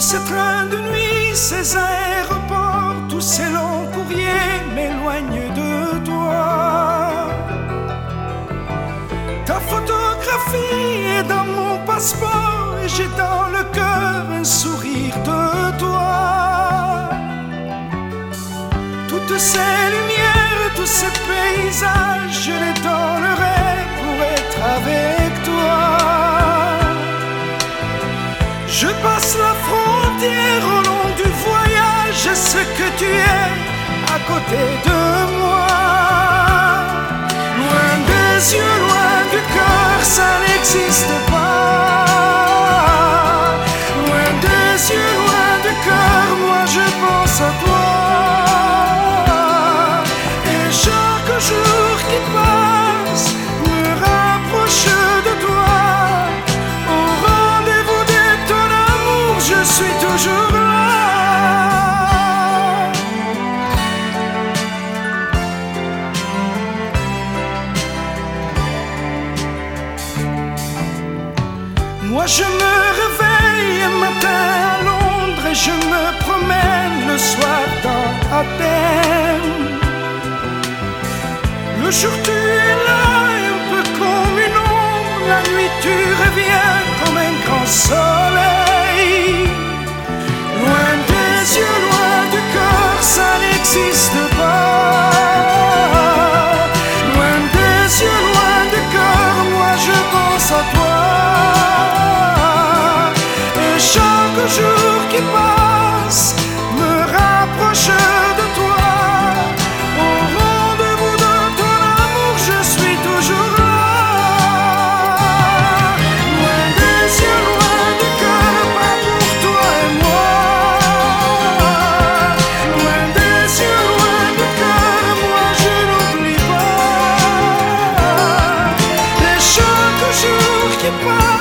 ces trains de nuit, ces aéroports, tous ces longs courriers m'éloignent de toi. Ta photographie est dans mon passeport et j'ai dans le cœur un sourire de toi. Toutes ces lumières, tous ces paysages, je les donnerai pour être avec toi. Je passe la frontière au long du voyage, sais que tu es à côté de moi. Loin des yeux, Moi je me réveille un matin à Londres et je me promène le soir dans Athènes. Le jour tu es là un peu comme une ombre, la nuit tu reviens comme un grand soleil. goodbye.